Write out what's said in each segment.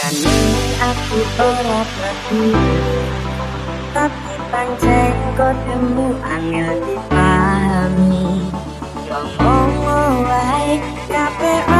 Kanini aku berat hati Tapi panceng kodemu angel dipahami Ngomong wae kabeh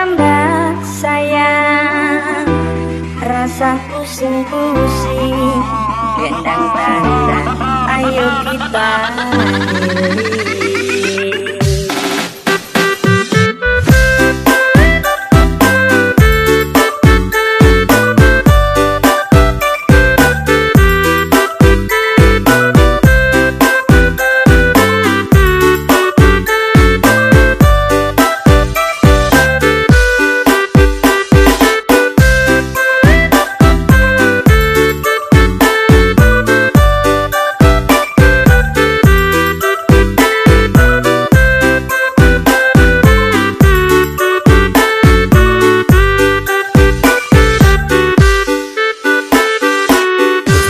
tambah sayang Rasa pusing-pusing Gendang bantan Ayo kita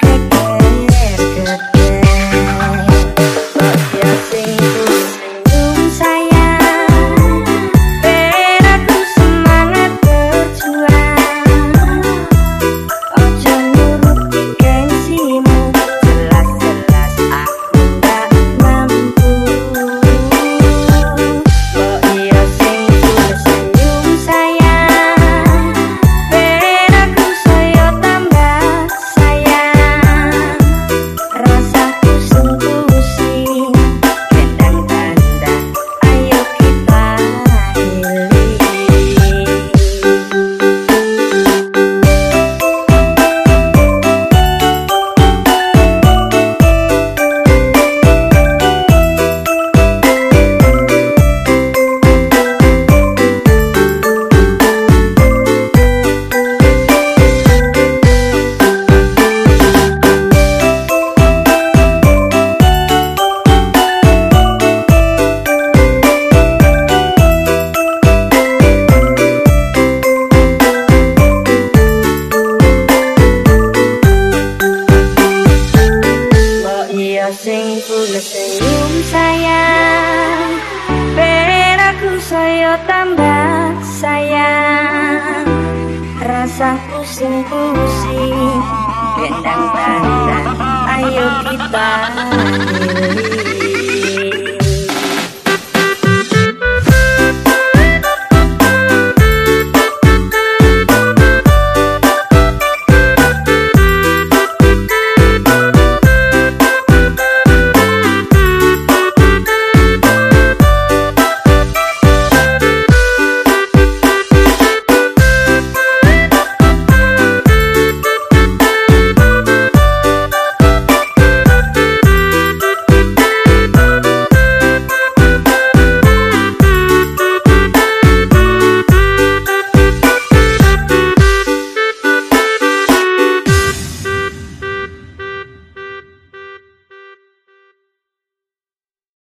Get tambah sayang. Rasa pusing-pusing Bendang bandang Ayo kita